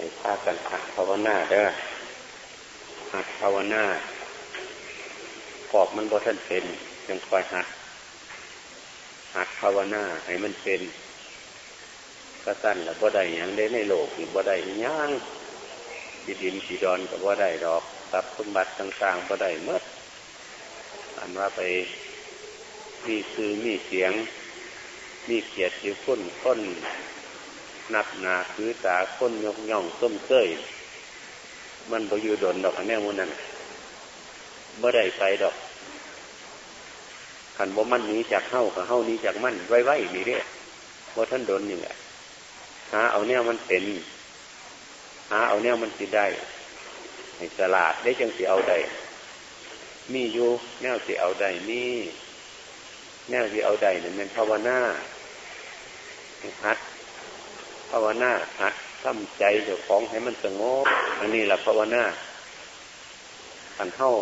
ให้พากันหัดภาวนาเด้อหัดภาวนาขอบมันบ่ท่านเป็นยังคอยหัดหัดภาวนาให้มันเป็นก็สั้นแล้วบ่ได้ยังได้ในโลกบ่ได้ยังดิดินสีดอนก็บ่ได้ดอกทรัพย์สมบัติต่างๆบ่ได้เมื่ออันว่าไปมีคือมีเสียง มีเกียรติคุณคน นับนาคือตาคนยกย่องส้มเกยมันบ่อยู่ดนดอกแน่มุนั้นบ่ได้ไปดอกขันบ่มันนี้จากเฮ้ากับเฮ้านี้จากมันไว้ไว้นี่เด้บ่ท่านโดนนี่แหละหาเอาแนวมันเป็นหาเอาแนวมันสิได้ในตลาดได้จังสิเอาได้มีอยู่แนวสิเอาได้มีแนวสิเอาได้เนี่ยมันภาวนาฮัด ภาวนาฮัดทำใจเจ้าของให้มันสงบอันนี้แหละภาวนาขันเท่า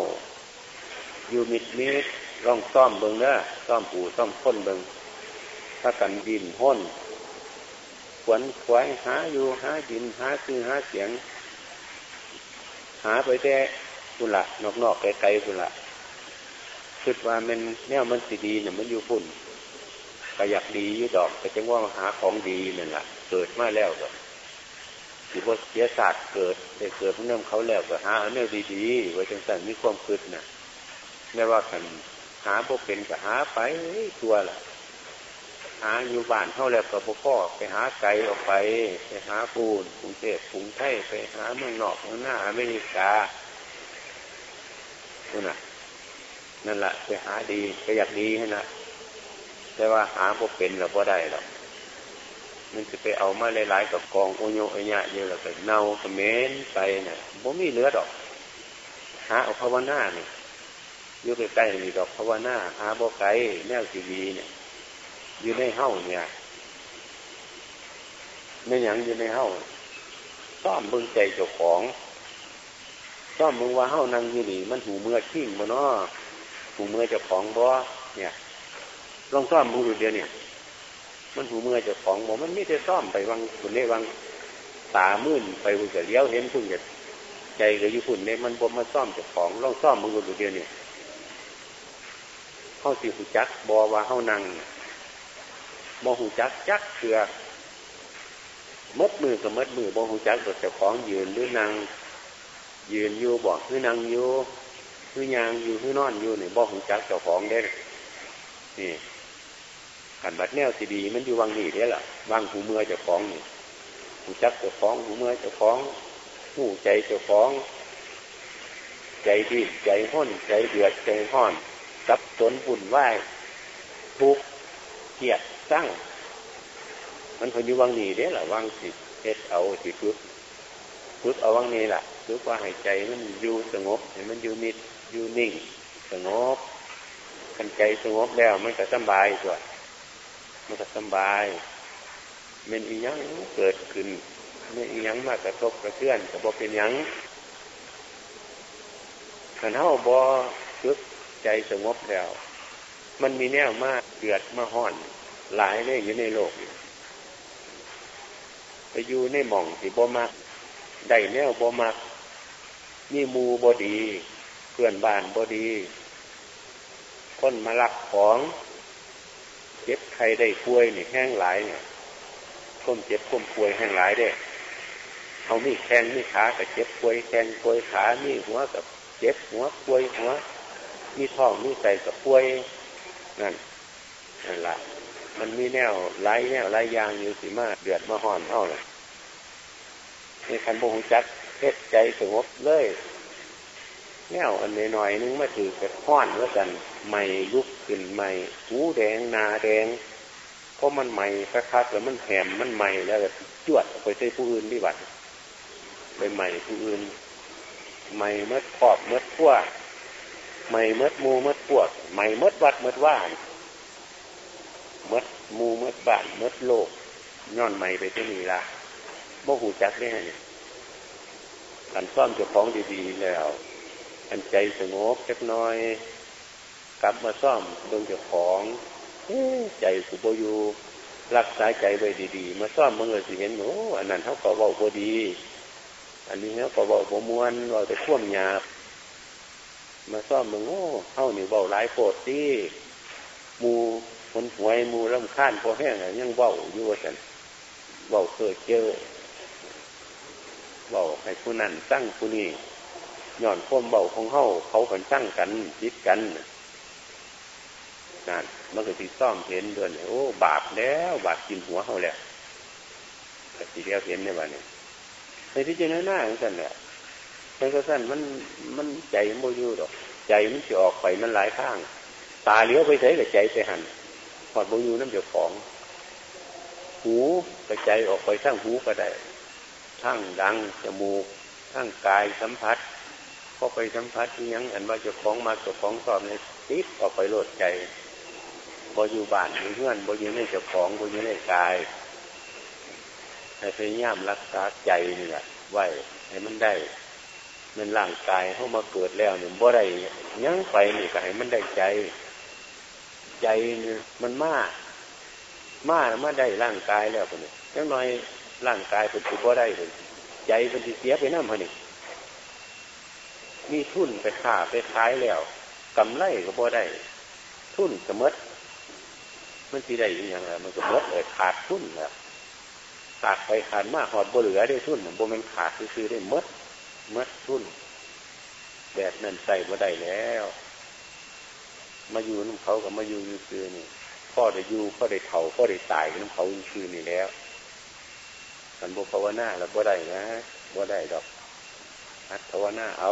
อยู่มิดมิดร่องซ่อมเบิงเน้อซ่อมปูซ่อมพ้นเบิงถ้ากันดินพ้นขวนขวายหาอยู่หาดินหาคือหาเสียง หาไปแต่กุละนอกๆไกลๆกุละคิดว่ามันแนวมันสีดีเนี่ยมันอยู่พุ่นก็อยากดีอยู่ดอกแต่จังว่าหาของดีนั่นแหละ เกิดมาแล้วก็สิบเสียศาสตร์เกิดได้เกิดเนื่องเขาแล้วก็หาเนื้อดีๆไว้จังสันมีความคิดนะไม่ว่ากันหาพวกเป็นก็หาไปตัวละหาอยู่บ้านเท่าแล้วกับพ่อไปหาไกลออกไป ไปหาปูนกรุงเทพกรุงไทยไปหาเมืองนอกเมืองหน้าอเมริกานั่นน่ะนั่นแหละไปหาดีก็อยากดีให้นะแต่ว่าหาพวกเป็นเราพอได้หรอก มันจะไปเอามาหลายๆกับกองโอโยโอยะเยอะแล้วก็เน่าก็เม้นไปเนี่ยบ่มีเหลือดอก หาเอาภาวนาเนี่ยอยู่ใกล้ๆนี่ดอกภาวนาหาบ่ไกลแนวสีดีเนี่ยอยู่ในเฮ้าเนี่ยไม่หยังอยู่ในเฮ้าซ่อมเบิ่งใจเจ้าของซ่อมมึงว่าเฮ้านั่งอยู่นี่มันหูเมื่อทิ้งบ่เนาะหูเมื่อเจ้าของบ่เนี่ยลองซ่อมมึงดูเดียวเนี่ย มันหูเมื่อจ้าของบ่มันไม่ได้ซ่อมไปวังคุณได้วังตามื่นไปคุณจะเลี้ยวเห็นคุณจะใจก็อยู่คุณเนี่ยมันบ่มาซ่อมจ้าของลองซ่อมมึงดูเดียวเนี่ยเข้าสิหูจักบอว่าเข้านั่งบอหูจักจักเถื่อมดมือกับมดมือบอหูจักตัวจ้าของยืนหรือนั่งยืนอยู่บอกคือนั่งอยู่คือยางอยู่คือนอนอยู่เนี่ยบอหูจักเจ้าของได้นี่ ขันบัดแนวสีดีมันอยู่วังนี่ได้ละวางหูเมื่อเจ้าของนี่หูจักเจ้าของหูเมื่อเจ้าของหูใจเจ้าของ ใจดีใจห้นใจเดือดใจห้อนสับสนบุ่นไหวทุกเกียดสร้างมันคนอยู่วังนี้เด้ล่ะวังสิเฮ็ดเอาสิฝึกฝึกเอาวังนี้ล่ะฝึกว่าหายใจมันอยู่สงบให้มันอยู่มิดอยู่นิ่ง สงบกันใจสงบแล้วมันก็สบายตัว มันก็สบายเมนอีหยังเกิดขึ้นไม่อีหยังมากระทบกระเทือนกับ่เป็นยังขันเท้าบ่ฝึกใจสงบแล้ว มันมีแนวมากเดือดมาห่อน หลายเลยอยู่ในโลกไปอยู่ในหม่องที่บ่มักได้แนวบ่มักมีมูบอดี เพื่อนบ้านบอดี คนมาลักของ จ็บใครได้ป่วยเนี่ยแห้งหลายเนี่ยก้มเจ็บก้มป่วยแห้งหลายเด้เขามีแข้งมีขากับเจ็บป่วยแข้งป่วยขามีหัวกับเจ็บหัวป่วยหัว มีท้องมีใส่กับป่วยนั่นนั่นละมันมีแนวไล่แนวไล่ยางอยู่สิมาเดือดมาห่อนเท่าเลยในคันโบหูจักเพชรใจสงบเลยแนวอันหน่อยนึงมาถือกับห้อนว่ากันใหม่ลุก ขึ้นใหม่หูแดงนาแดงเพราะมันใหม่คักๆแล้วมันแหมมันใหม่แล้วจวดไปใส่ผู้อื่นที่บัดไปใหม่ผู้อื่นใหม่เมื่อขอบเมื่อขั้วไม่เมดมูเมดพวกไม่เมดวัดเมดว่านเมดมูเมดบ้านเมดโลกย้อนไม่ไปที่นี่ละโมหูจักได้เนี่ยกันซ่อมเจ้าของดีๆแล้วอันใจสงบเล็กน้อย กลับมาซ่อมดวงเจ้าของใจสุโบยูรักษาใจไว้ดีๆ มาซ่อมเมื่อสิเห็นโอ้อันนั้นเขาก็ว่าพอดี อันนี้เนี่ยก็บอกบ่มวนเราจะท่วมหยาบมาซ่อมมึงโอ้เข้าหนีเบาหลายโปรดที่มูคนหวยมูลำค้านพอแห้งยังเบาอยู่ว่าฉันเบาเคยเจอเบาให้ผู้นั้นตั้งผู้นี้ย่อนควมเบาของเขาเขาผันตั้งกันจิตกัน นั่นมันก็ที่ซ่อมเห็นเดือนโอ้ บาปแล้ว บาปกินหัวเขาแล้วแต่ทีเดียวเห็นในวันนี้ในที่จริงหน้าของนั้นแหละแต่ก็สั้นมันมันใจมันโมยู่ดอก ใจมันจะออกไปมันหลายข้าง ตาเลี้ยวไปใส่กับใจไปหันหอดโมยู่น้ำเดือดของ หูกระใจออกไปทั้งหูก็ได้ทั้งดังจมูกทั้งกายสัมผัสพอไปสัมผัสยังอันว่าจะของมาจะของสอบในติดออกไปโลดใจ บ่อยู่บ้านอยู่เพื่อนบ่อยู่ในเจ้าของบ่อยู่ในกายให้พยายามรักษาใจนี่แหละไว้ให้มันได้ มันร่างกายเข้ามาเกิดแล้วเนี่ยบ่ได้ยังไปนี่ก็ให้มันได้ใจ ใจนี่มันมากมากมาได้ร่างกายแล้วคนนี้ยังน้อยร่างกายเป็นตัวบ่ได้เลยใจเป็นที่เสียไปน้ำพันี่มีทุนไปค้าไปขายแล้วกำไรก็บ่ได้ ทุนก็มด มันที่ได้อยังไงมันก็มดเลยขาดทุนแล้วขาดไปขาดมากหอดบ่เหลือได้ทุนบ่มันขาดซื้อได้มดมดทุนแบบนั้นใส่บ่ได้แล้ว มาอยู่น้ำเขากับมาอยู่ยืคือนี่พ่อได้อยู่พ่อได้เผาพ่อได้ตายน้ำเขายือนี่แล้วมันบุภาวนาแล้วบ่ได้นะบ่ได้ดอกอัตภาวนาเอา